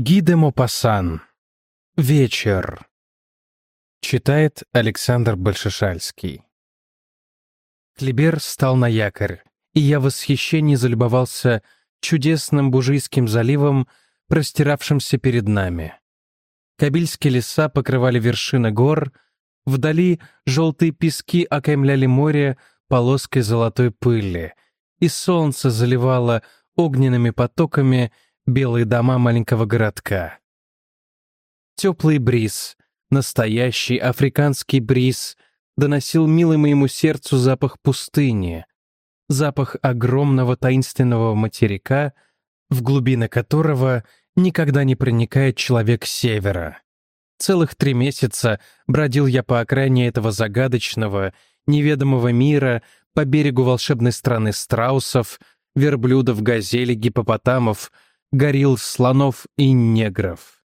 Гиде Мопассан. Вечер. Читает Александр Большешальский. Клибер стал на якорь, и я в восхищении залюбовался чудесным Бужийским заливом, простиравшимся перед нами. Кабильские леса покрывали вершины гор, вдали желтые пески окаймляли море полоской золотой пыли, и солнце заливало огненными потоками белые дома маленького городка. Теплый бриз, настоящий африканский бриз, доносил милый моему сердцу запах пустыни, запах огромного таинственного материка, в глубины которого никогда не проникает человек севера. Целых три месяца бродил я по окраине этого загадочного, неведомого мира, по берегу волшебной страны страусов, верблюдов, газелей, гипопотамов, горил слонов и негров.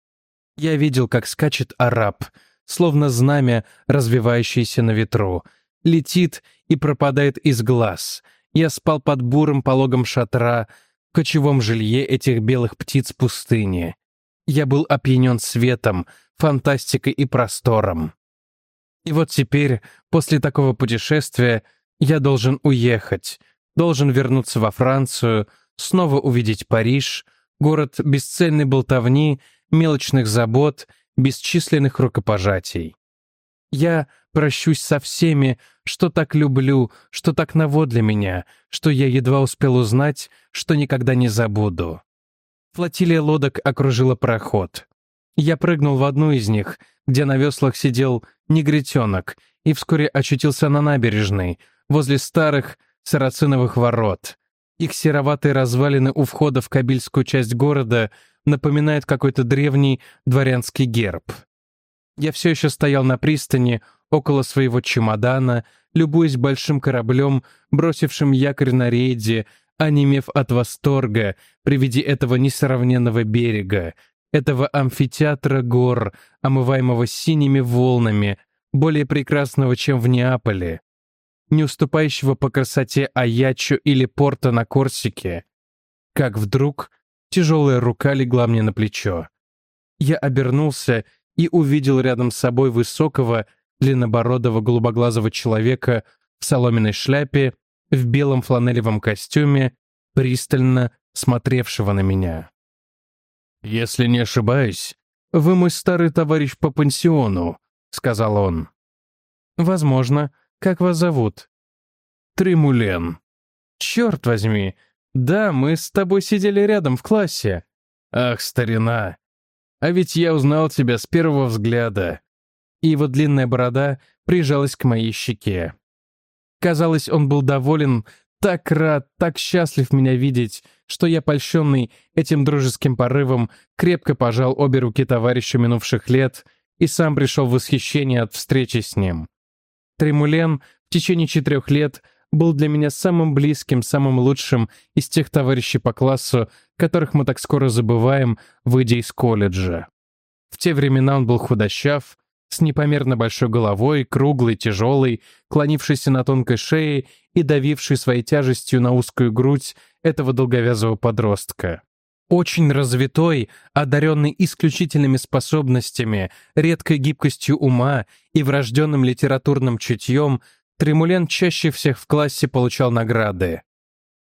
Я видел, как скачет араб, словно знамя, развивающееся на ветру, летит и пропадает из глаз. Я спал под бурым пологом шатра, в кочевом жилье этих белых птиц пустыни. Я был опьянен светом, фантастикой и простором. И вот теперь, после такого путешествия, я должен уехать, должен вернуться во Францию, снова увидеть Париж, город бесцельной болтовни, мелочных забот, бесчисленных рукопожатий. Я прощусь со всеми, что так люблю, что так ново для меня, что я едва успел узнать, что никогда не забуду. Флотилия лодок окружила проход. Я прыгнул в одну из них, где на веслах сидел негритенок, и вскоре очутился на набережной, возле старых сарациновых ворот. Их сероватые развалины у входа в Кабильскую часть города напоминают какой-то древний дворянский герб. Я все еще стоял на пристани, около своего чемодана, любуясь большим кораблем, бросившим якорь на рейде, онемев от восторга при виде этого несравненного берега, этого амфитеатра гор, омываемого синими волнами, более прекрасного, чем в Неаполе, не уступающего по красоте Аячу или Порто на Корсике, как вдруг тяжелая рука легла мне на плечо. Я обернулся и увидел рядом с собой высокого, длиннобородого, голубоглазого человека в соломенной шляпе, в белом фланелевом костюме, пристально смотревшего на меня. «Если не ошибаюсь, вы мой старый товарищ по пансиону», — сказал он. «Возможно. Как вас зовут?» «Тремулен». «Черт возьми! Да, мы с тобой сидели рядом в классе». «Ах, старина! А ведь я узнал тебя с первого взгляда». И его длинная борода прижалась к моей щеке. Казалось, он был доволен так рад, так счастлив меня видеть, что я, польщенный этим дружеским порывом, крепко пожал обе руки товарища минувших лет и сам пришел в восхищение от встречи с ним. Тремулен в течение четырех лет был для меня самым близким, самым лучшим из тех товарищей по классу, которых мы так скоро забываем, выйдя из колледжа. В те времена он был худощав, с непомерно большой головой, круглый, тяжелый, клонившийся на тонкой шее и давивший своей тяжестью на узкую грудь этого долговязого подростка. Очень развитой, одаренный исключительными способностями, редкой гибкостью ума и врожденным литературным чутьем, Тремулен чаще всех в классе получал награды.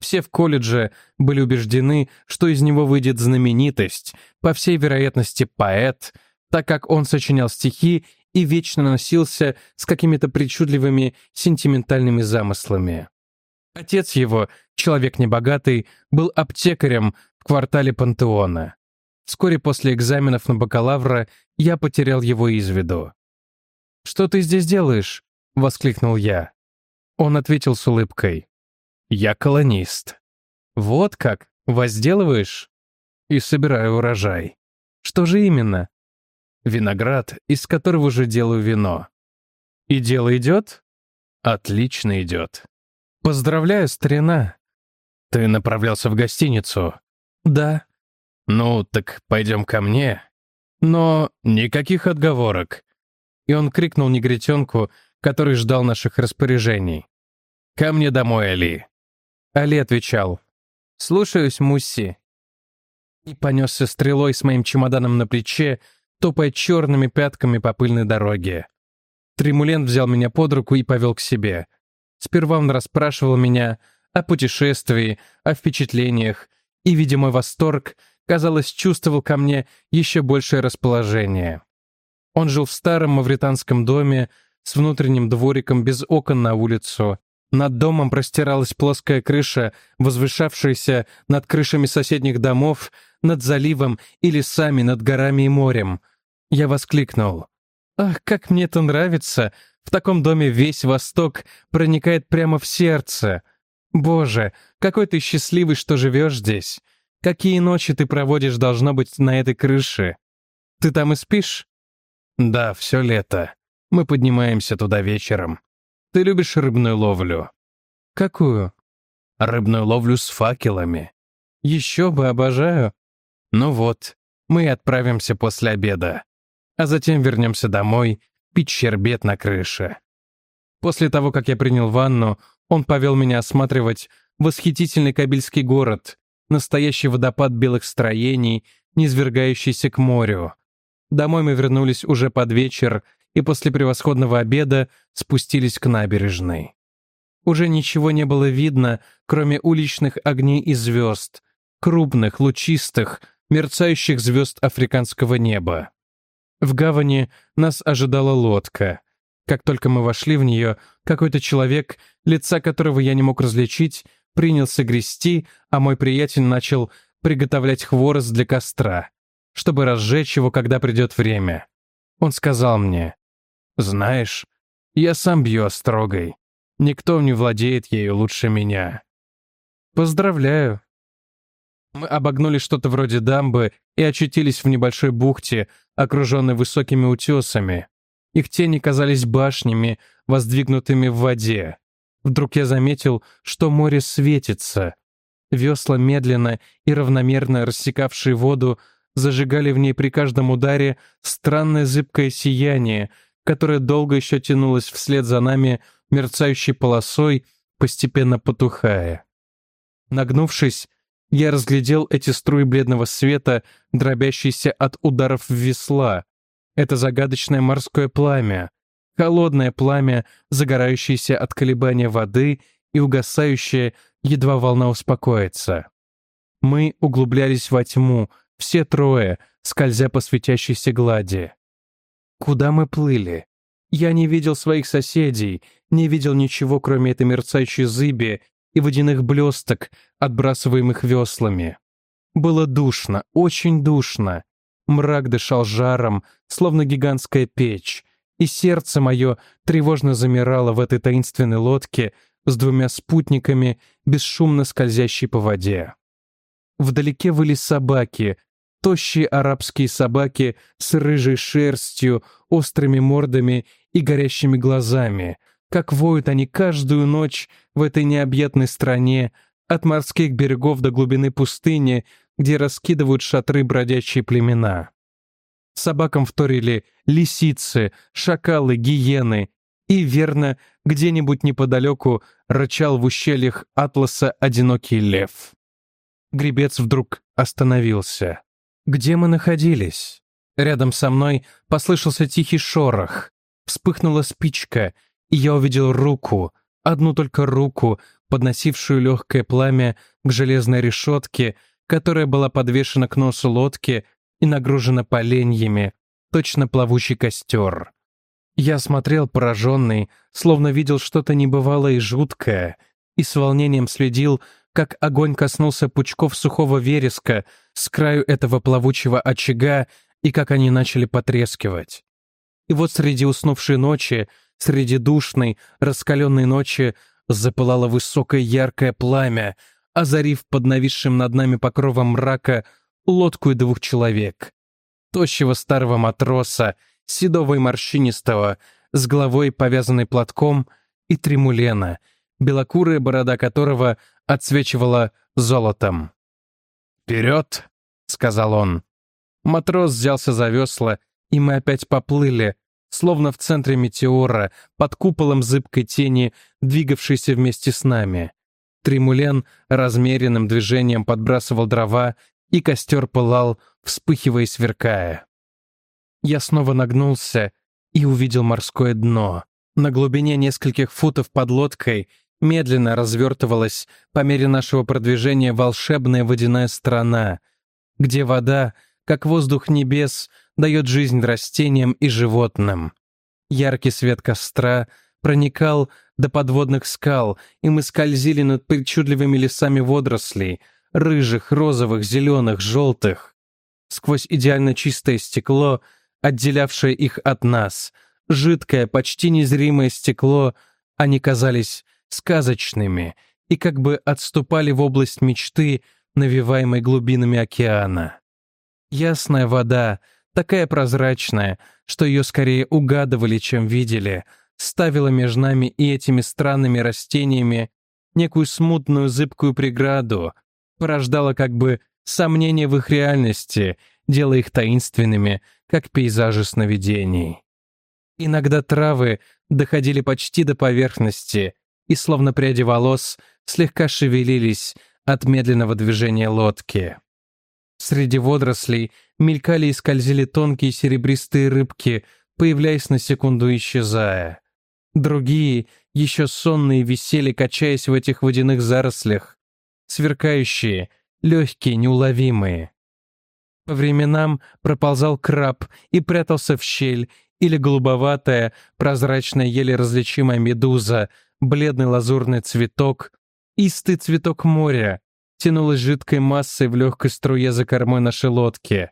Все в колледже были убеждены, что из него выйдет знаменитость, по всей вероятности поэт, так как он сочинял стихи и вечно носился с какими-то причудливыми сентиментальными замыслами. Отец его, человек небогатый, был аптекарем квартале Пантеона. Вскоре после экзаменов на бакалавра я потерял его из виду. «Что ты здесь делаешь?» — воскликнул я. Он ответил с улыбкой. «Я колонист». «Вот как? Возделываешь?» «И собираю урожай». «Что же именно?» виноград, из которого уже делаю вино. И дело идет? Отлично идет. Поздравляю, старина. Ты направлялся в гостиницу? Да. Ну, так пойдем ко мне. Но никаких отговорок. И он крикнул негритенку, который ждал наших распоряжений. «Ко мне домой, Али». Али отвечал. «Слушаюсь, Мусси». и понесся стрелой с моим чемоданом на плече, топая черными пятками по пыльной дороге. Тремулен взял меня под руку и повел к себе. Сперва он расспрашивал меня о путешествии, о впечатлениях, и, видя мой восторг, казалось, чувствовал ко мне еще большее расположение. Он жил в старом мавританском доме с внутренним двориком без окон на улицу. Над домом простиралась плоская крыша, возвышавшаяся над крышами соседних домов, над заливом и лесами, над горами и морем. Я воскликнул. «Ах, как мне это нравится! В таком доме весь Восток проникает прямо в сердце. Боже, какой ты счастливый, что живешь здесь. Какие ночи ты проводишь, должно быть, на этой крыше. Ты там и спишь?» «Да, все лето. Мы поднимаемся туда вечером. Ты любишь рыбную ловлю?» «Какую?» «Рыбную ловлю с факелами». «Еще бы, обожаю». «Ну вот, мы отправимся после обеда, а затем вернемся домой пить щербет на крыше». После того, как я принял ванну, он повел меня осматривать восхитительный Кабельский город, настоящий водопад белых строений, низвергающийся к морю. Домой мы вернулись уже под вечер и после превосходного обеда спустились к набережной. Уже ничего не было видно, кроме уличных огней и звезд, крупных, лучистых, мерцающих звезд африканского неба. В гавани нас ожидала лодка. Как только мы вошли в нее, какой-то человек, лица которого я не мог различить, принялся грести, а мой приятель начал приготовлять хворост для костра, чтобы разжечь его, когда придет время. Он сказал мне, «Знаешь, я сам бью острогой. Никто не владеет ею лучше меня». «Поздравляю». Мы обогнули что-то вроде дамбы и очутились в небольшой бухте, окруженной высокими утесами. Их тени казались башнями, воздвигнутыми в воде. Вдруг я заметил, что море светится. Весла, медленно и равномерно рассекавшие воду, зажигали в ней при каждом ударе странное зыбкое сияние, которое долго еще тянулось вслед за нами мерцающей полосой, постепенно потухая. Нагнувшись, я разглядел эти струи бледного света, дробящиеся от ударов в весла. Это загадочное морское пламя, холодное пламя, загорающееся от колебания воды и угасающее, едва волна успокоится. Мы углублялись во тьму, все трое, скользя по светящейся глади. Куда мы плыли? Я не видел своих соседей, не видел ничего, кроме этой мерцающей зыби и водяных блесток, отбрасываемых веслами. Было душно, очень душно. Мрак дышал жаром, словно гигантская печь, и сердце мое тревожно замирало в этой таинственной лодке с двумя спутниками, бесшумно скользящей по воде. Вдалеке выли собаки, тощие арабские собаки с рыжей шерстью, острыми мордами и горящими глазами, как воют они каждую ночь в этой необъятной стране, от морских берегов до глубины пустыни, где раскидывают шатры бродячие племена. Собакам вторили лисицы, шакалы, гиены. И, верно, где-нибудь неподалеку рычал в ущельях Атласа одинокий лев. Гребец вдруг остановился. Где мы находились? Рядом со мной послышался тихий шорох. Вспыхнула спичка, и я увидел руку, одну только руку, подносившую легкое пламя к железной решетке, которая была подвешена к носу лодки и нагружена поленьями, точно плавучий костер. Я смотрел пораженный, словно видел что-то небывалое и жуткое, и с волнением следил, как огонь коснулся пучков сухого вереска с краю этого плавучего очага и как они начали потрескивать. И вот среди уснувшей ночи, среди душной, раскаленной ночи запылало высокое яркое пламя, озарив под нависшим над нами покровом мрака лодку и двух человек. Тощего старого матроса, седого и морщинистого, с головой, повязанной платком, и тремулена, белокурая борода которого отсвечивала золотом. «Вперед!» — сказал он. Матрос взялся за весла, и мы опять поплыли, словно в центре метеора, под куполом зыбкой тени, двигавшейся вместе с нами. Тримулен размеренным движением подбрасывал дрова и костер пылал, вспыхивая и сверкая. Я снова нагнулся и увидел морское дно. На глубине нескольких футов под лодкой медленно развертывалась по мере нашего продвижения волшебная водяная страна, где вода, как воздух небес, дает жизнь растениям и животным. Яркий свет костра проникал до подводных скал, и мы скользили над причудливыми лесами водорослей, рыжих, розовых, зеленых, желтых. Сквозь идеально чистое стекло, отделявшее их от нас — жидкое, почти незримое стекло, они казались сказочными и как бы отступали в область мечты, навиваемой глубинами океана. Ясная вода, такая прозрачная, что ее скорее угадывали, чем видели, ставила между нами и этими странными растениями некую смутную зыбкую преграду, порождала как бы сомнения в их реальности, делая их таинственными, как пейзажи сновидений. Иногда травы доходили почти до поверхности и, словно пряди волос, слегка шевелились от медленного движения лодки. Среди водорослей мелькали и скользили тонкие серебристые рыбки, появляясь на секунду исчезая. Другие, еще сонные, висели, качаясь в этих водяных зарослях, сверкающие, легкие, неуловимые. По временам проползал краб и прятался в щель, или голубоватая, прозрачная, еле различимая медуза, бледный лазурный цветок, истый цветок моря, тянулась жидкой массой в легкой струе за кормой нашей лодки.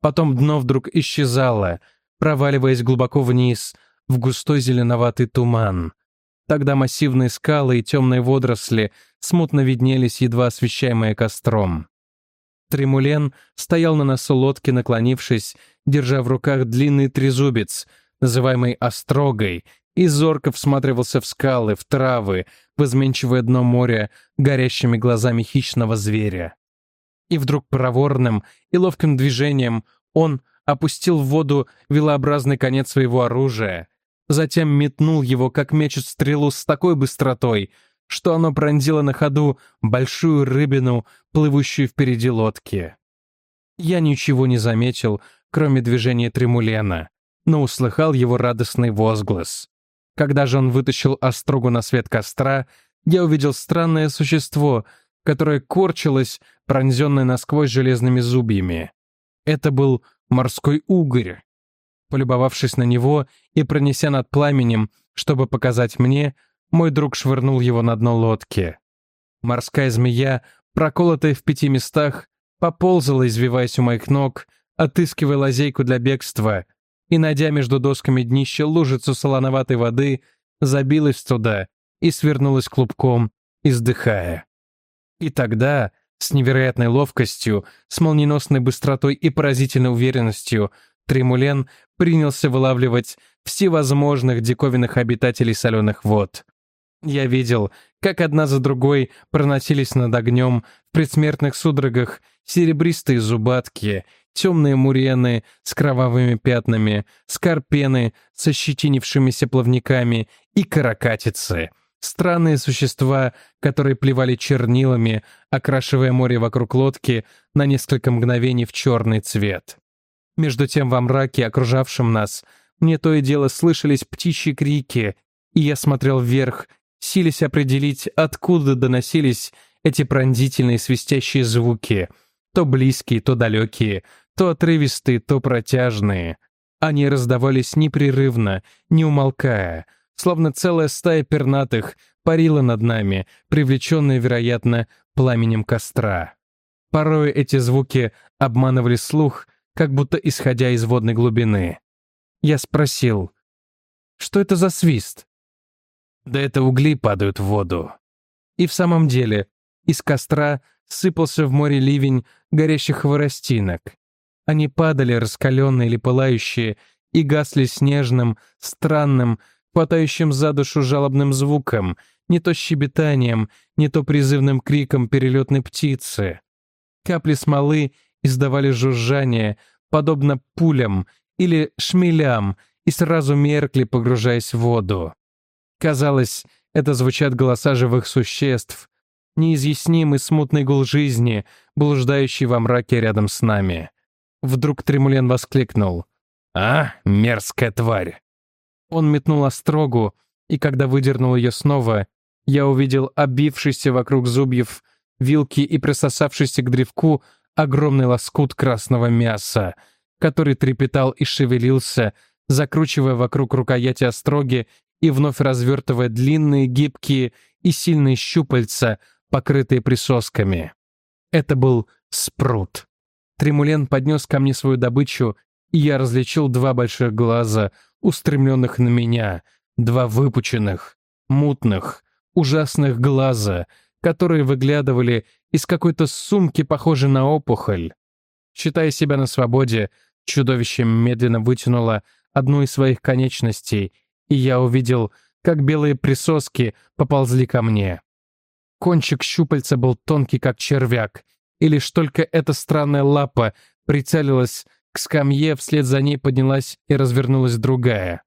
Потом дно вдруг исчезало, проваливаясь глубоко вниз, в густой зеленоватый туман. Тогда массивные скалы и темные водоросли смутно виднелись, едва освещаемые костром. Тремулен стоял на носу лодки, наклонившись, держа в руках длинный трезубец, называемый острогой, и зорко всматривался в скалы, в травы, в изменчивое дно моря горящими глазами хищного зверя. И вдруг проворным и ловким движением он опустил в воду велообразный конец своего оружия, затем метнул его, как мечет стрелу с такой быстротой, что оно пронзило на ходу большую рыбину, плывущую впереди лодки. Я ничего не заметил, кроме движения Тремулена, но услыхал его радостный возглас. Когда же он вытащил острогу на свет костра, я увидел странное существо, которое корчилось, пронзенное насквозь железными зубьями. Это был морской угорь. Полюбовавшись на него и пронеся над пламенем, чтобы показать мне, мой друг швырнул его на дно лодки. Морская змея, проколотая в пяти местах, поползала, извиваясь у моих ног, отыскивая лазейку для бегства, и, найдя между досками днища лужицу солоноватой воды, забилась туда и свернулась клубком, издыхая. И тогда, с невероятной ловкостью, с молниеносной быстротой и поразительной уверенностью, Тремулен принялся вылавливать всевозможных диковинных обитателей соленых вод. Я видел, как одна за другой проносились над огнем в предсмертных судорогах серебристые зубатки, темные мурены с кровавыми пятнами, скорпены со щетинившимися плавниками и каракатицы. Странные существа, которые плевали чернилами, окрашивая море вокруг лодки на несколько мгновений в черный цвет. Между тем во мраке, окружавшем нас, мне то и дело слышались птичьи крики, и я смотрел вверх, силясь определить, откуда доносились эти пронзительные свистящие звуки, то близкие, то далекие, то отрывистые, то протяжные. Они раздавались непрерывно, не умолкая, словно целая стая пернатых парила над нами, привлеченная, вероятно, пламенем костра. Порой эти звуки обманывали слух, как будто исходя из водной глубины. Я спросил, что это за свист? Да это угли падают в воду. И в самом деле, из костра сыпался в море ливень горящих хворостинок. Они падали, раскаленные или пылающие, и гасли снежным, странным, хватающим за душу жалобным звуком, не то щебетанием, не то призывным криком перелетной птицы. Капли смолы издавали жужжание, подобно пулям или шмелям, и сразу меркли, погружаясь в воду. Казалось, это звучат голоса живых существ. неизъяснимый смутный гул жизни, блуждающий во мраке рядом с нами. Вдруг Тремулен воскликнул. «А, мерзкая тварь!» Он метнул острогу, и когда выдернул ее снова, я увидел обившийся вокруг зубьев вилки и присосавшийся к древку огромный лоскут красного мяса, который трепетал и шевелился, закручивая вокруг рукояти остроги и вновь развертывая длинные, гибкие и сильные щупальца, покрытые присосками. Это был спрут. Тремулен поднес ко мне свою добычу, и я различил два больших глаза, устремленных на меня, два выпученных, мутных, ужасных глаза, которые выглядывали из какой-то сумки, похожей на опухоль. Считая себя на свободе, чудовище медленно вытянуло одну из своих конечностей, и я увидел, как белые присоски поползли ко мне. Кончик щупальца был тонкий, как червяк, и лишь только эта странная лапа прицелилась к скамье, вслед за ней поднялась и развернулась другая.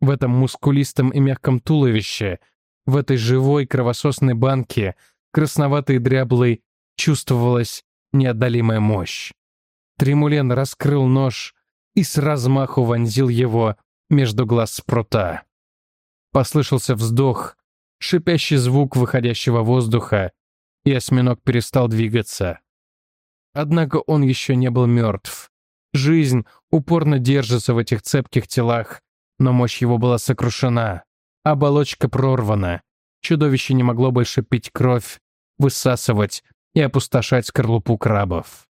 В этом мускулистом и мягком туловище, в этой живой кровососной банке, красноватой дряблой, чувствовалась неотдалимая мощь. Тремулен раскрыл нож и с размаху вонзил его между глаз спрута. Послышался вздох, шипящий звук выходящего воздуха, и осьминог перестал двигаться. Однако он еще не был мертв. Жизнь упорно держится в этих цепких телах, но мощь его была сокрушена. Оболочка прорвана. Чудовище не могло больше пить кровь, высасывать и опустошать скорлупу крабов.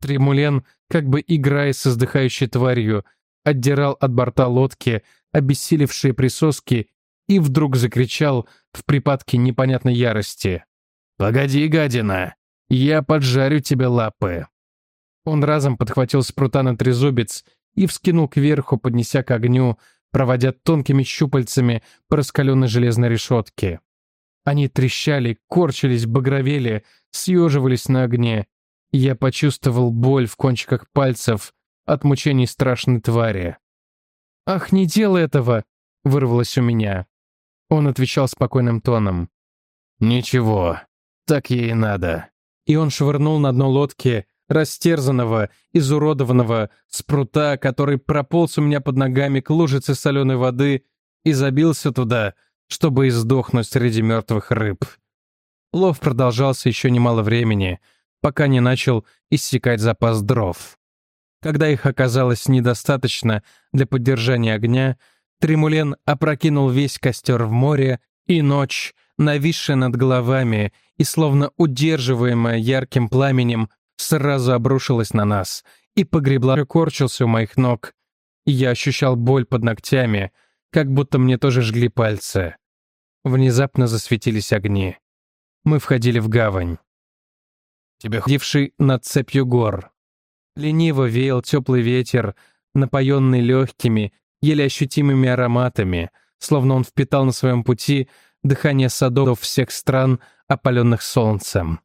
Тремулен, как бы играя с издыхающей тварью, отдирал от борта лодки обессилевшие присоски и вдруг закричал в припадке непонятной ярости. «Погоди, гадина! Я поджарю тебе лапы!» Он разом подхватил с прута на трезубец и вскинул кверху, поднеся к огню, проводя тонкими щупальцами по раскаленной железной решетке. Они трещали, корчились, багровели, съеживались на огне. Я почувствовал боль в кончиках пальцев от мучений страшной твари. «Ах, не делай этого!» — вырвалось у меня. Он отвечал спокойным тоном. «Ничего, так ей и надо». И он швырнул на дно лодки растерзанного, изуродованного, спрута, который прополз у меня под ногами к лужице соленой воды и забился туда, чтобы издохнуть среди мертвых рыб. Лов продолжался еще немало времени, пока не начал иссякать запас дров. Когда их оказалось недостаточно для поддержания огня, Тремулен опрокинул весь костер в море, и ночь, нависшая над головами и словно удерживаемая ярким пламенем, сразу обрушилась на нас и погребла, корчился у моих ног. я ощущал боль под ногтями, как будто мне тоже жгли пальцы. Внезапно засветились огни. Мы входили в гавань. Тебе ходивший над цепью гор. Лениво веял теплый ветер, напоенный легкими, еле ощутимыми ароматами, словно он впитал на своем пути дыхание садов всех стран, опаленных солнцем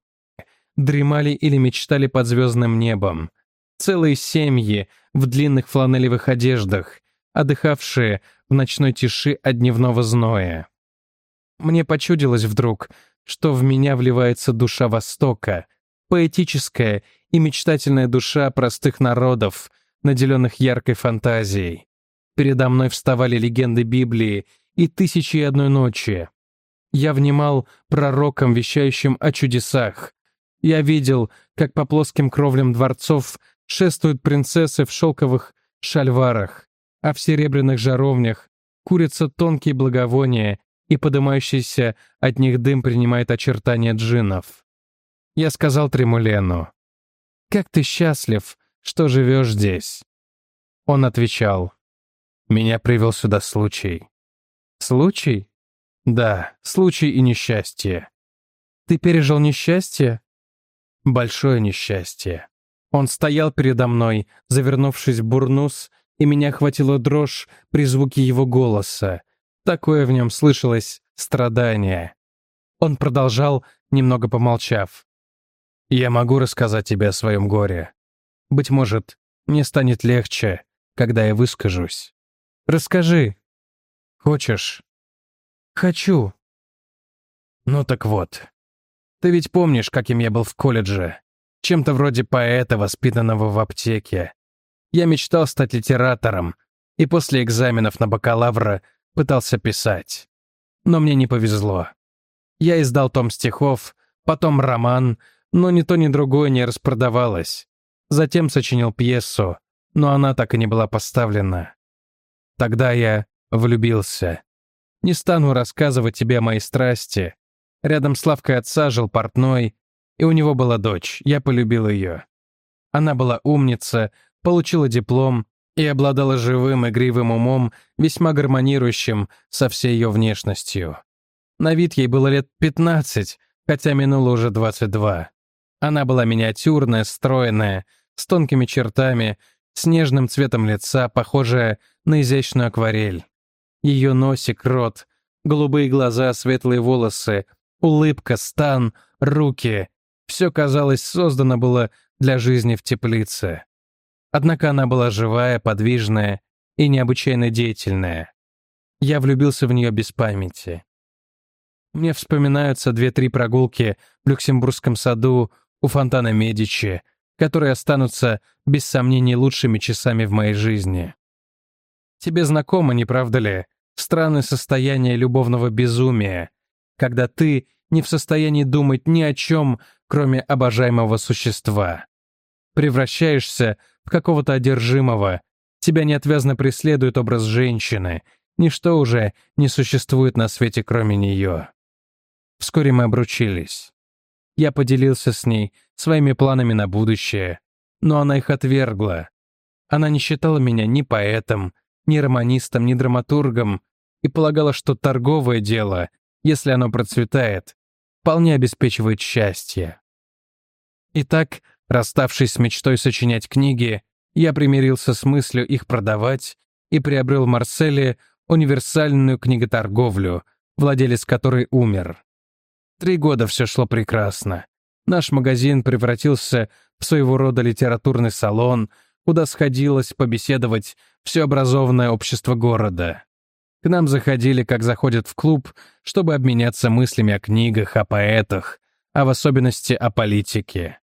дремали или мечтали под звездным небом. Целые семьи в длинных фланелевых одеждах, отдыхавшие в ночной тиши от дневного зноя. Мне почудилось вдруг, что в меня вливается душа Востока, поэтическая и мечтательная душа простых народов, наделенных яркой фантазией. Передо мной вставали легенды Библии и «Тысячи и одной ночи». Я внимал пророкам, вещающим о чудесах, я видел, как по плоским кровлям дворцов шествуют принцессы в шелковых шальварах, а в серебряных жаровнях курятся тонкие благовония, и подымающийся от них дым принимает очертания джиннов. Я сказал Тремулену, «Как ты счастлив, что живешь здесь?» Он отвечал, «Меня привел сюда случай». «Случай?» «Да, случай и несчастье». «Ты пережил несчастье?» Большое несчастье. Он стоял передо мной, завернувшись в бурнус, и меня охватила дрожь при звуке его голоса. Такое в нем слышалось страдание. Он продолжал, немного помолчав. «Я могу рассказать тебе о своем горе. Быть может, мне станет легче, когда я выскажусь. Расскажи. Хочешь?» «Хочу». «Ну так вот, Ты ведь помнишь, каким я был в колледже? Чем-то вроде поэта, воспитанного в аптеке. Я мечтал стать литератором, и после экзаменов на бакалавра пытался писать. Но мне не повезло. Я издал том стихов, потом роман, но ни то, ни другое не распродавалось. Затем сочинил пьесу, но она так и не была поставлена. Тогда я влюбился. Не стану рассказывать тебе о моей страсти. Рядом с лавкой отца жил портной, и у него была дочь, я полюбил ее. Она была умница, получила диплом и обладала живым игривым умом, весьма гармонирующим со всей ее внешностью. На вид ей было лет 15, хотя минуло уже 22. Она была миниатюрная, стройная, с тонкими чертами, с нежным цветом лица, похожая на изящную акварель. Ее носик, рот, голубые глаза, светлые волосы, улыбка, стан, руки — все, казалось, создано было для жизни в теплице. Однако она была живая, подвижная и необычайно деятельная. Я влюбился в нее без памяти. Мне вспоминаются две-три прогулки в Люксембургском саду у фонтана Медичи, которые останутся, без сомнений, лучшими часами в моей жизни. Тебе знакомо, не правда ли, странное состояние любовного безумия, когда ты не в состоянии думать ни о чем, кроме обожаемого существа. Превращаешься в какого-то одержимого, тебя неотвязно преследует образ женщины, ничто уже не существует на свете, кроме нее. Вскоре мы обручились. Я поделился с ней своими планами на будущее, но она их отвергла. Она не считала меня ни поэтом, ни романистом, ни драматургом и полагала, что торговое дело, если оно процветает, вполне обеспечивает счастье. Итак, расставшись с мечтой сочинять книги, я примирился с мыслью их продавать и приобрел в Марселе универсальную книготорговлю, владелец которой умер. Три года все шло прекрасно. Наш магазин превратился в своего рода литературный салон, куда сходилось побеседовать все образованное общество города. К нам заходили, как заходят в клуб, чтобы обменяться мыслями о книгах, о поэтах, а в особенности о политике.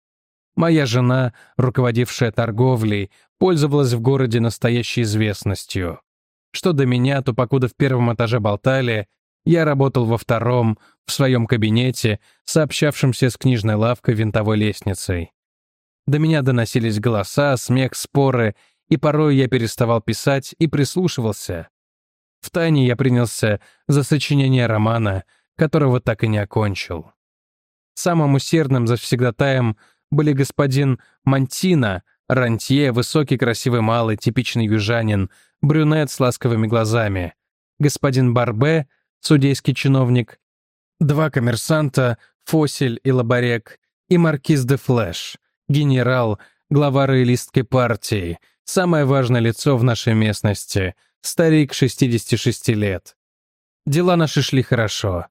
Моя жена, руководившая торговлей, пользовалась в городе настоящей известностью. Что до меня, то покуда в первом этаже болтали, я работал во втором, в своем кабинете, сообщавшемся с книжной лавкой винтовой лестницей. До меня доносились голоса, смех, споры, и порой я переставал писать и прислушивался. Втайне я принялся за сочинение романа, которого так и не окончил. Самым усердным завсегдатаем были господин Мантина, рантье, высокий красивый малый, типичный южанин, брюнет с ласковыми глазами, господин Барбе, судейский чиновник, два коммерсанта, Фосель и Лабарек, и маркиз де Флэш, генерал, глава роялистской партии, самое важное лицо в нашей местности, старик 66 лет. Дела наши шли хорошо.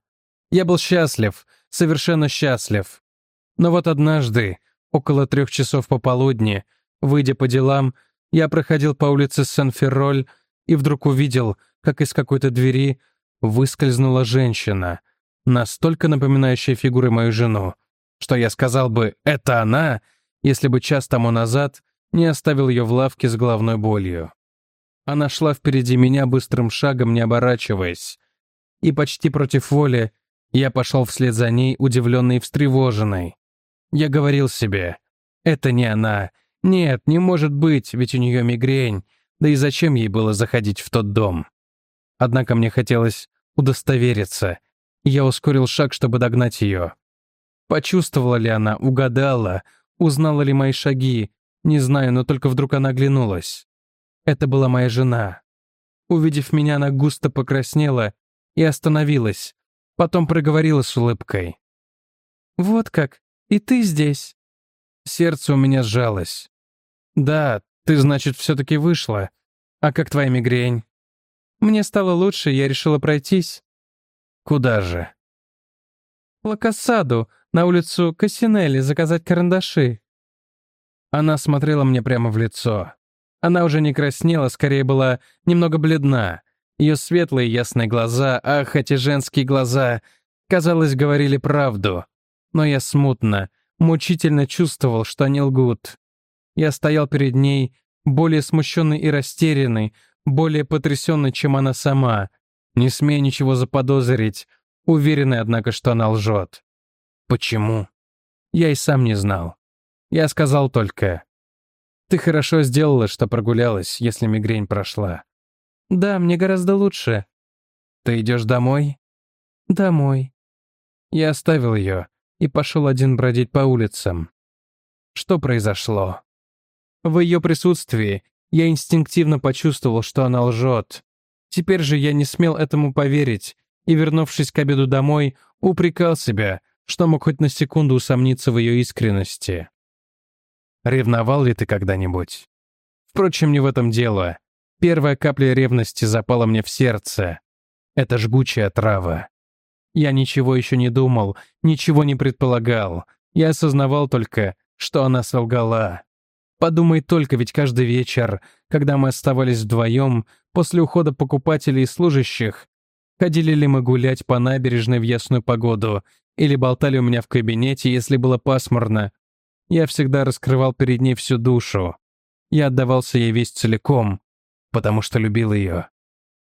Я был счастлив, совершенно счастлив. Но вот однажды, около трех часов пополудни, выйдя по делам, я проходил по улице Сен-Ферроль и вдруг увидел, как из какой-то двери выскользнула женщина, настолько напоминающая фигурой мою жену, что я сказал бы «это она», если бы час тому назад не оставил ее в лавке с головной болью. Она шла впереди меня быстрым шагом, не оборачиваясь. И почти против воли я пошел вслед за ней, удивленный и встревоженный. Я говорил себе, это не она. Нет, не может быть, ведь у нее мигрень. Да и зачем ей было заходить в тот дом? Однако мне хотелось удостовериться. Я ускорил шаг, чтобы догнать ее. Почувствовала ли она, угадала, узнала ли мои шаги, не знаю, но только вдруг она оглянулась. Это была моя жена. Увидев меня, она густо покраснела и остановилась, потом проговорила с улыбкой. «Вот как, и ты здесь?» Сердце у меня сжалось. «Да, ты, значит, все-таки вышла. А как твоя мигрень?» Мне стало лучше, я решила пройтись. Куда же? Лакасаду, на улицу Кассинелли, заказать карандаши. Она смотрела мне прямо в лицо. Она уже не краснела, скорее была немного бледна. Ее светлые ясные глаза, ах, эти женские глаза, казалось, говорили правду. Но я смутно, мучительно чувствовал, что они лгут. Я стоял перед ней, более смущенный и растерянный, более потрясенный, чем она сама, не смея ничего заподозрить, уверенный, однако, что она лжет. Почему? Я и сам не знал. Я сказал только, «Ты хорошо сделала, что прогулялась, если мигрень прошла». «Да, мне гораздо лучше». «Ты идешь домой?» «Домой». Я оставил ее и пошел один бродить по улицам. Что произошло? В ее присутствии я инстинктивно почувствовал, что она лжет. Теперь же я не смел этому поверить и, вернувшись к обеду домой, упрекал себя, что мог хоть на секунду усомниться в ее искренности. Ревновал ли ты когда-нибудь? Впрочем, не в этом дело. Первая капля ревности запала мне в сердце. Это жгучая трава. Я ничего еще не думал, ничего не предполагал. Я осознавал только, что она солгала. Подумай только, ведь каждый вечер, когда мы оставались вдвоем, после ухода покупателей и служащих, ходили ли мы гулять по набережной в ясную погоду, или болтали у меня в кабинете, если было пасмурно. Я всегда раскрывал перед ней всю душу. Я отдавался ей весь целиком, потому что любил ее.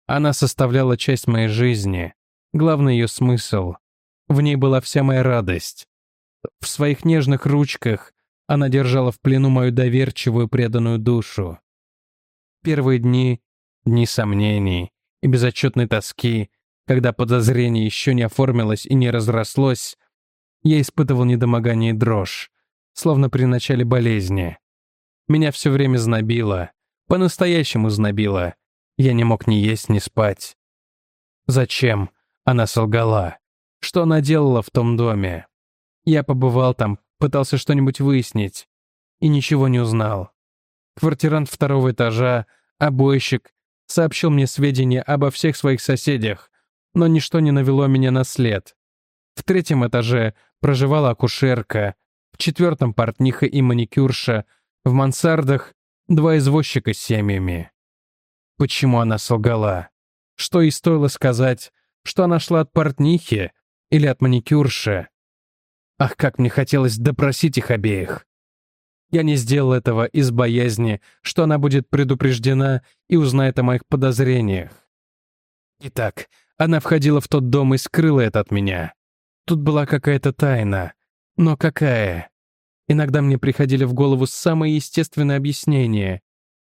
Она составляла часть моей жизни, главный ее смысл. В ней была вся моя радость. В своих нежных ручках она держала в плену мою доверчивую преданную душу. Первые дни — дни сомнений и безотчетной тоски, когда подозрение еще не оформилось и не разрослось, я испытывал недомогание и дрожь, словно при начале болезни. Меня все время знобило, по-настоящему знобило. Я не мог ни есть, ни спать. Зачем? Она солгала. Что она делала в том доме? Я побывал там, пытался что-нибудь выяснить. И ничего не узнал. Квартирант второго этажа, обойщик, сообщил мне сведения обо всех своих соседях, но ничто не навело меня на след. В третьем этаже проживала акушерка, в четвертом портниха и маникюрша, в мансардах два извозчика с семьями. Почему она солгала? Что ей стоило сказать, что она шла от портнихи или от маникюрши? Ах, как мне хотелось допросить их обеих. Я не сделал этого из боязни, что она будет предупреждена и узнает о моих подозрениях. Итак, она входила в тот дом и скрыла это от меня. Тут была какая-то тайна. Но какая? Иногда мне приходили в голову самые естественные объяснения.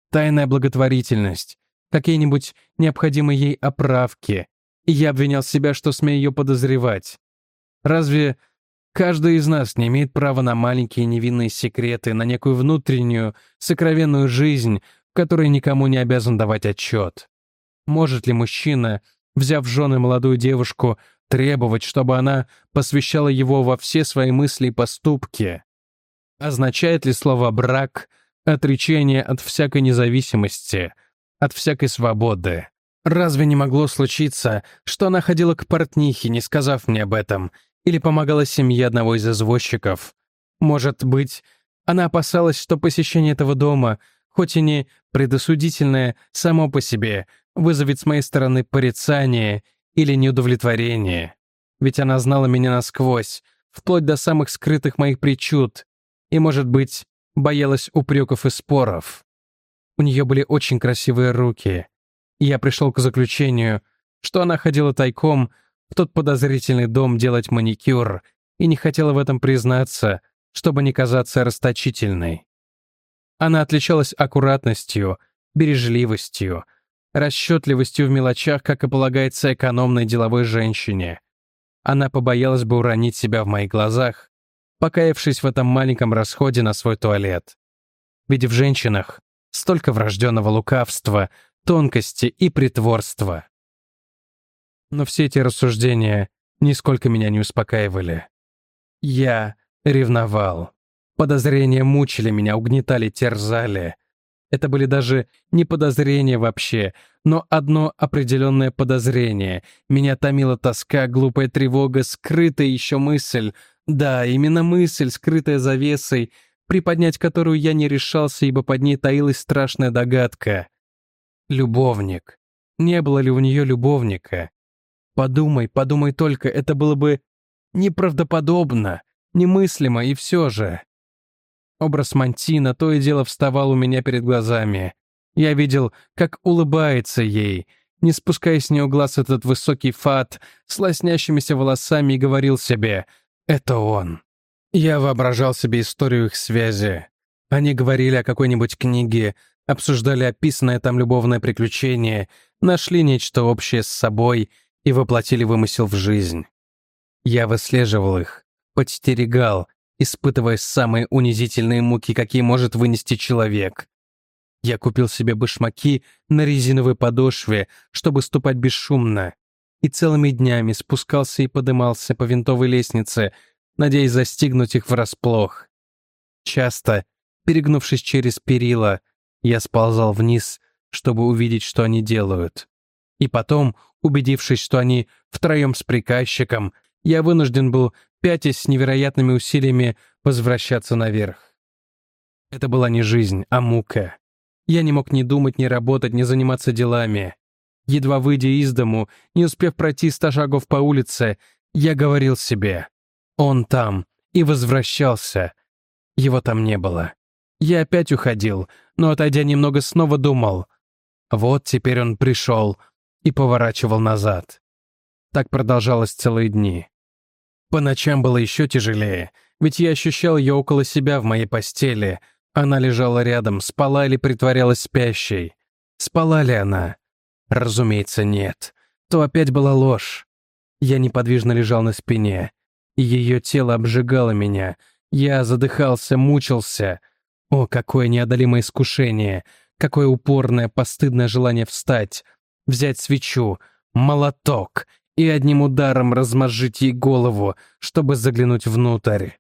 Тайная благотворительность, какие-нибудь необходимые ей оправки. Я обвинял себя, что смею ее подозревать. Разве Каждый из нас не имеет права на маленькие невинные секреты, на некую внутреннюю, сокровенную жизнь, в которой никому не обязан давать отчет. Может ли мужчина, взяв в жены молодую девушку, требовать, чтобы она посвящала его во все свои мысли и поступки? Означает ли слово «брак» отречение от всякой независимости, от всякой свободы? Разве не могло случиться, что она ходила к портнихе, не сказав мне об этом, или помогала семье одного из извозчиков. Может быть, она опасалась, что посещение этого дома, хоть и не предосудительное само по себе, вызовет с моей стороны порицание или неудовлетворение. Ведь она знала меня насквозь, вплоть до самых скрытых моих причуд, и, может быть, боялась упреков и споров. У нее были очень красивые руки. Я пришел к заключению, что она ходила тайком в тот подозрительный дом делать маникюр и не хотела в этом признаться, чтобы не казаться расточительной. Она отличалась аккуратностью, бережливостью, расчетливостью в мелочах, как и полагается экономной деловой женщине. Она побоялась бы уронить себя в моих глазах, покаявшись в этом маленьком расходе на свой туалет. Ведь в женщинах столько врожденного лукавства, тонкости и притворства. Но все эти рассуждения нисколько меня не успокаивали. Я ревновал. Подозрения мучили меня, угнетали, терзали. Это были даже не подозрения вообще, но одно определенное подозрение. Меня томила тоска, глупая тревога, скрытая еще мысль. Да, именно мысль, скрытая завесой, приподнять которую я не решался, ибо под ней таилась страшная догадка. Любовник. Не было ли у нее любовника? Подумай, подумай только, это было бы неправдоподобно, Немыслимо, и все же. Образ Мантина то и дело вставал у меня перед глазами. Я видел, как улыбается ей, не спуская с нее глаз этот высокий фат с лоснящимися волосами и говорил себе «Это он». Я воображал себе историю их связи. Они говорили о какой-нибудь книге, обсуждали описанное там любовное приключение, нашли нечто общее с собой и воплотили вымысел в жизнь. Я выслеживал их, подстерегал, испытывая самые унизительные муки, какие может вынести человек. Я купил себе башмаки на резиновой подошве, чтобы ступать бесшумно, и целыми днями спускался и подымался по винтовой лестнице, надеясь застигнуть их врасплох. Часто, перегнувшись через перила, я сползал вниз, чтобы увидеть, что они делают. И потом, убедившись, что они втроем с приказчиком, я вынужден был, пятясь с невероятными усилиями, возвращаться наверх. Это была не жизнь, а мука. Я не мог ни думать, ни работать, ни заниматься делами. Едва выйдя из дому, не успев пройти ста шагов по улице, я говорил себе «Он там» и возвращался. Его там не было. Я опять уходил, но, отойдя немного, снова думал «Вот теперь он пришел» и поворачивал назад. Так продолжалось целые дни. По ночам было еще тяжелее, ведь я ощущал ее около себя в моей постели — она лежала рядом, спала или притворялась спящей. Спала ли она? Разумеется, нет. То опять была ложь. Я неподвижно лежал на спине, ее тело обжигало меня. Я задыхался, мучился. О, какое неодолимое искушение! Какое упорное, постыдное желание встать, взять свечу, молоток и одним ударом размозжить ей голову, чтобы заглянуть внутрь.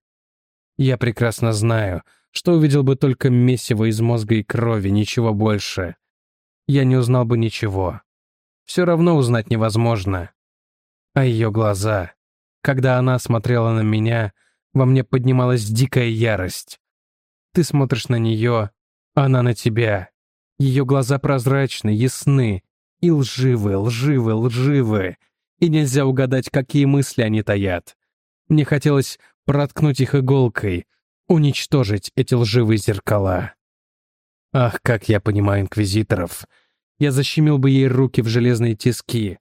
Я прекрасно знаю — что увидел бы только месиво из мозга и крови, ничего больше. Я не узнал бы ничего. Все равно узнать невозможно. А ее глаза. Когда она смотрела на меня, во мне поднималась дикая ярость. Ты смотришь на нее, она на тебя. Ее глаза прозрачны, ясны и лживы, лживы, лживы. И нельзя угадать, какие мысли они таят. Мне хотелось проткнуть их иголкой, уничтожить эти лживые зеркала. Ах, как я понимаю инквизиторов. Я защемил бы ей руки в железные тиски.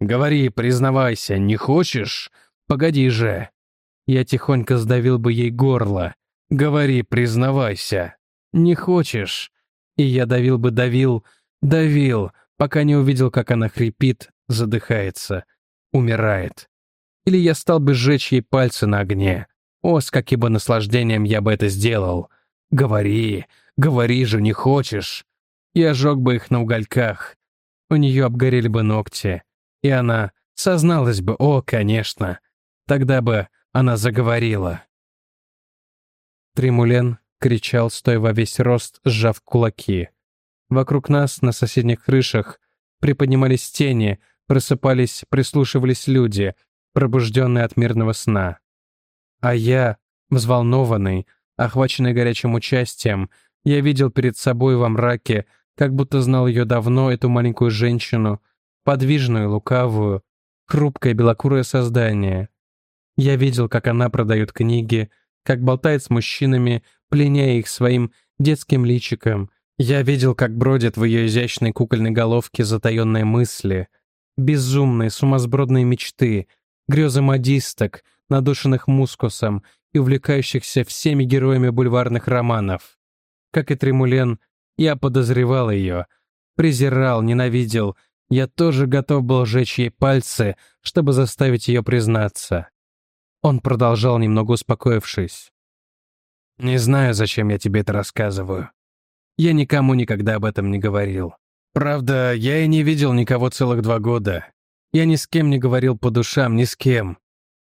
Говори, признавайся, не хочешь? Погоди же. Я тихонько сдавил бы ей горло. Говори, признавайся. Не хочешь? И я давил бы, давил, давил, пока не увидел, как она хрипит, задыхается, умирает. Или я стал бы сжечь ей пальцы на огне. О, с каким бы наслаждением я бы это сделал. Говори, говори же, не хочешь. Я жег бы их на угольках. У нее обгорели бы ногти. И она созналась бы, о, конечно. Тогда бы она заговорила. Тримулен кричал, стоя во весь рост, сжав кулаки. Вокруг нас, на соседних крышах, приподнимались тени, просыпались, прислушивались люди, пробужденные от мирного сна. А я, взволнованный, охваченный горячим участием, я видел перед собой во мраке, как будто знал ее давно, эту маленькую женщину, подвижную, лукавую, хрупкое белокурое создание. Я видел, как она продает книги, как болтает с мужчинами, пленяя их своим детским личиком. Я видел, как бродят в ее изящной кукольной головке затаенные мысли, безумные, сумасбродные мечты, грезы модисток — надушенных мускусом и увлекающихся всеми героями бульварных романов. Как и Тремулен, я подозревал ее, презирал, ненавидел, я тоже готов был сжечь ей пальцы, чтобы заставить ее признаться. Он продолжал, немного успокоившись. «Не знаю, зачем я тебе это рассказываю. Я никому никогда об этом не говорил. Правда, я и не видел никого целых два года. Я ни с кем не говорил по душам, ни с кем.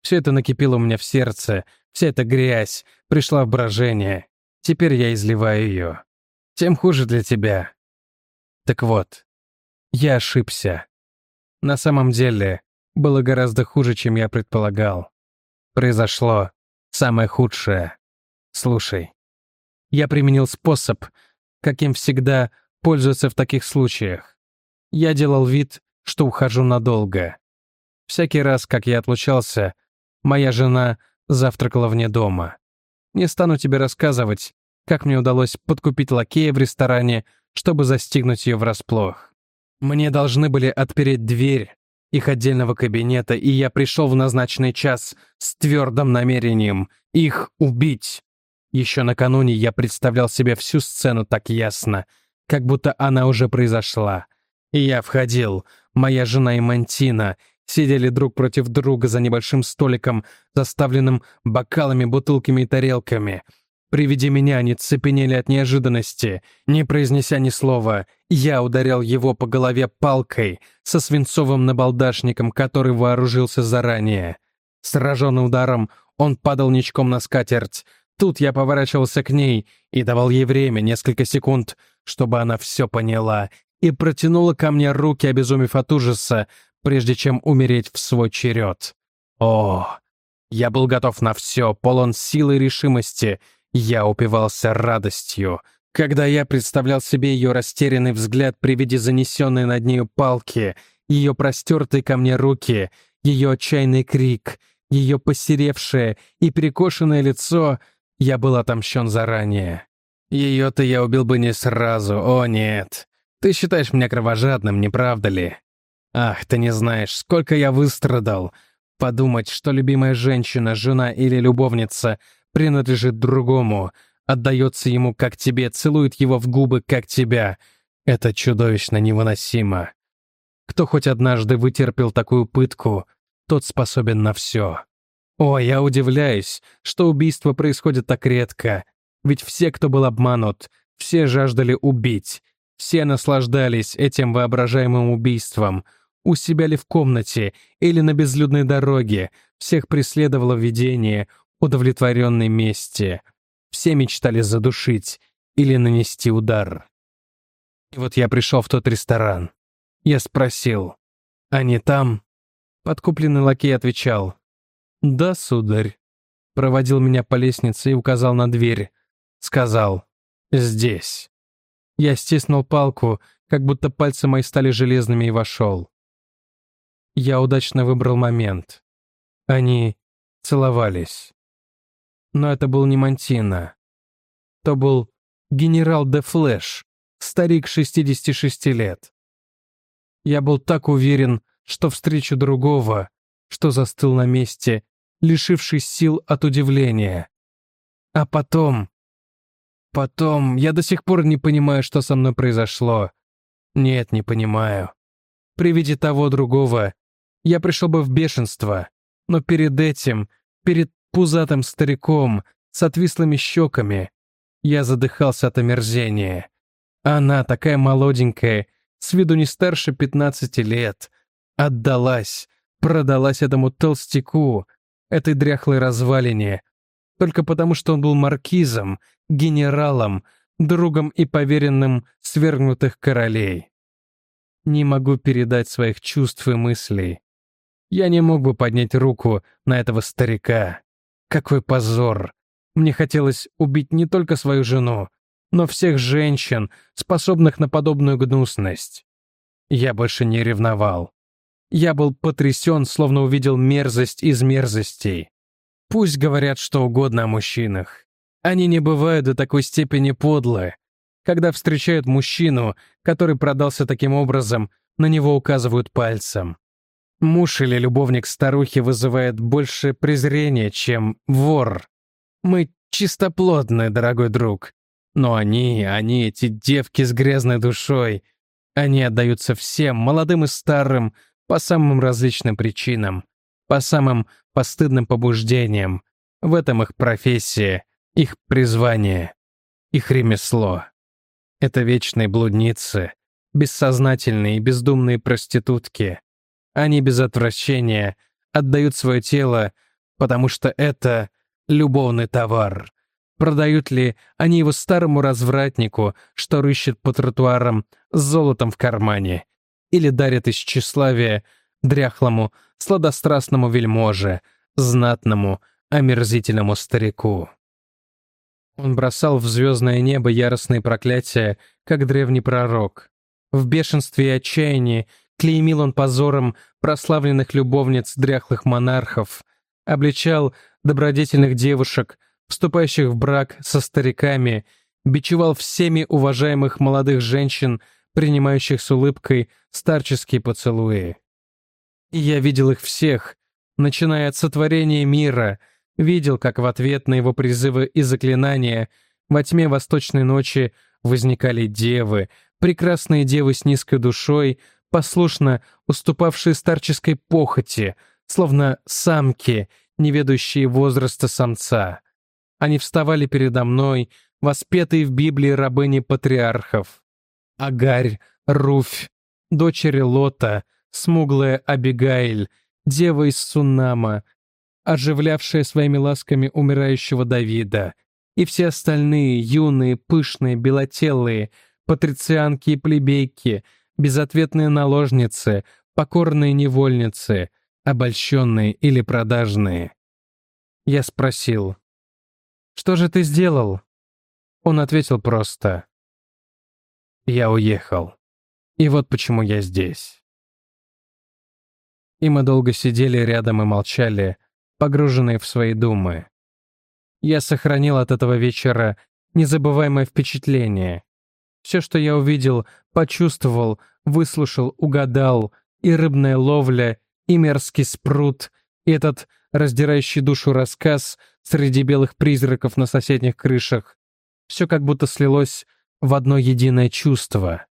Все это накипело у меня в сердце, вся эта грязь пришла в брожение. Теперь я изливаю ее. Тем хуже для тебя. Так вот, я ошибся. На самом деле, было гораздо хуже, чем я предполагал. Произошло самое худшее. Слушай, я применил способ, каким всегда пользуются в таких случаях. Я делал вид, что ухожу надолго. Всякий раз, как я отлучался, Моя жена завтракала вне дома. Не стану тебе рассказывать, как мне удалось подкупить лакея в ресторане, чтобы застигнуть ее врасплох. Мне должны были отпереть дверь их отдельного кабинета, и я пришел в назначенный час с твердым намерением их убить. Еще накануне я представлял себе всю сцену так ясно, как будто она уже произошла. И я входил, моя жена и Мантина сидели друг против друга за небольшим столиком, заставленным бокалами, бутылками и тарелками. При виде меня они цепенели от неожиданности. Не произнеся ни слова, я ударял его по голове палкой со свинцовым набалдашником, который вооружился заранее. Сраженный ударом, он падал ничком на скатерть. Тут я поворачивался к ней и давал ей время, несколько секунд, чтобы она все поняла, и протянула ко мне руки, обезумев от ужаса, прежде чем умереть в свой черед. О, я был готов на все, полон силы и решимости. Я упивался радостью. Когда я представлял себе ее растерянный взгляд при виде занесенной над нею палки, ее простертые ко мне руки, ее отчаянный крик, ее посеревшее и перекошенное лицо, я был отомщен заранее. Ее-то я убил бы не сразу, о нет. Ты считаешь меня кровожадным, не правда ли? Ах, ты не знаешь, сколько я выстрадал. Подумать, что любимая женщина, жена или любовница принадлежит другому, отдается ему как тебе, целует его в губы как тебя. Это чудовищно невыносимо. Кто хоть однажды вытерпел такую пытку, тот способен на все. О, я удивляюсь, что убийство происходит так редко. Ведь все, кто был обманут, все жаждали убить. Все наслаждались этим воображаемым убийством — у себя ли в комнате или на безлюдной дороге, всех преследовало видение удовлетворенной мести. Все мечтали задушить или нанести удар. И вот я пришел в тот ресторан. Я спросил, «Они там?» Подкупленный лакей отвечал, «Да, сударь». Проводил меня по лестнице и указал на дверь. Сказал, «Здесь». Я стиснул палку, как будто пальцы мои стали железными и вошел. Я удачно выбрал момент. Они целовались. Но это был не Мантина. То был генерал де Флэш, старик 66 лет. Я был так уверен, что встречу другого, что застыл на месте, лишившись сил от удивления. А потом... Потом я до сих пор не понимаю, что со мной произошло. Нет, не понимаю. При виде того другого я пришел бы в бешенство. Но перед этим, перед пузатым стариком с отвислыми щеками, я задыхался от омерзения. Она, такая молоденькая, с виду не старше 15 лет, отдалась, продалась этому толстяку, этой дряхлой развалине, только потому, что он был маркизом, генералом, другом и поверенным свергнутых королей. Не могу передать своих чувств и мыслей. Я не мог бы поднять руку на этого старика. Какой позор! Мне хотелось убить не только свою жену, но всех женщин, способных на подобную гнусность. Я больше не ревновал. Я был потрясен, словно увидел мерзость из мерзостей. Пусть говорят что угодно о мужчинах. Они не бывают до такой степени подлы. Когда встречают мужчину, который продался таким образом, на него указывают пальцем. Муж или любовник старухи вызывает больше презрения, чем вор. Мы чистоплотны, дорогой друг. Но они, они, эти девки с грязной душой, они отдаются всем, молодым и старым, по самым различным причинам, по самым постыдным побуждениям. В этом их профессия, их призвание, их ремесло. Это вечные блудницы, бессознательные и бездумные проститутки, они без отвращения отдают свое тело, потому что это любовный товар. Продают ли они его старому развратнику, что рыщет по тротуарам с золотом в кармане? Или дарят из тщеславия дряхлому, сладострастному вельможе, знатному, омерзительному старику? Он бросал в звездное небо яростные проклятия, как древний пророк. В бешенстве и отчаянии Клеймил он позором прославленных любовниц дряхлых монархов, обличал добродетельных девушек, вступающих в брак со стариками, бичевал всеми уважаемых молодых женщин, принимающих с улыбкой старческие поцелуи. И я видел их всех, начиная от сотворения мира, видел, как в ответ на его призывы и заклинания во тьме восточной ночи возникали девы, прекрасные девы с низкой душой, послушно уступавшие старческой похоти, словно самки, не ведущие возраста самца. Они вставали передо мной, воспетые в Библии рабыни патриархов. Агарь, Руфь, дочери Лота, смуглая Абигаиль, дева из Сунама, оживлявшая своими ласками умирающего Давида, и все остальные, юные, пышные, белотелые, патрицианки и плебейки, безответные наложницы, покорные невольницы, обольщенные или продажные. Я спросил, «Что же ты сделал?» Он ответил просто, «Я уехал. И вот почему я здесь». И мы долго сидели рядом и молчали, погруженные в свои думы. Я сохранил от этого вечера незабываемое впечатление. Все, что я увидел, почувствовал, выслушал, угадал, и рыбная ловля, и мерзкий спрут, и этот раздирающий душу рассказ среди белых призраков на соседних крышах. Все как будто слилось в одно единое чувство.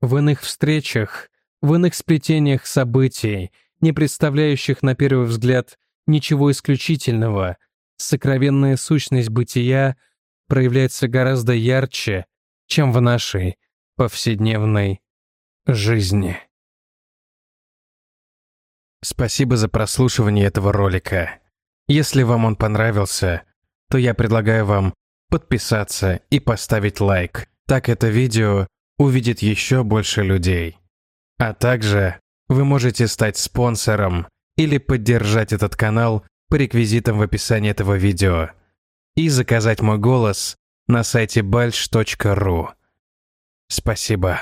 В иных встречах, в иных сплетениях событий, не представляющих на первый взгляд ничего исключительного, сокровенная сущность бытия проявляется гораздо ярче, чем в нашей повседневной жизни. Спасибо за прослушивание этого ролика. Если вам он понравился, то я предлагаю вам подписаться и поставить лайк. Так это видео увидит еще больше людей. А также вы можете стать спонсором или поддержать этот канал по реквизитам в описании этого видео и заказать мой голос на сайте balch.ru. Спасибо.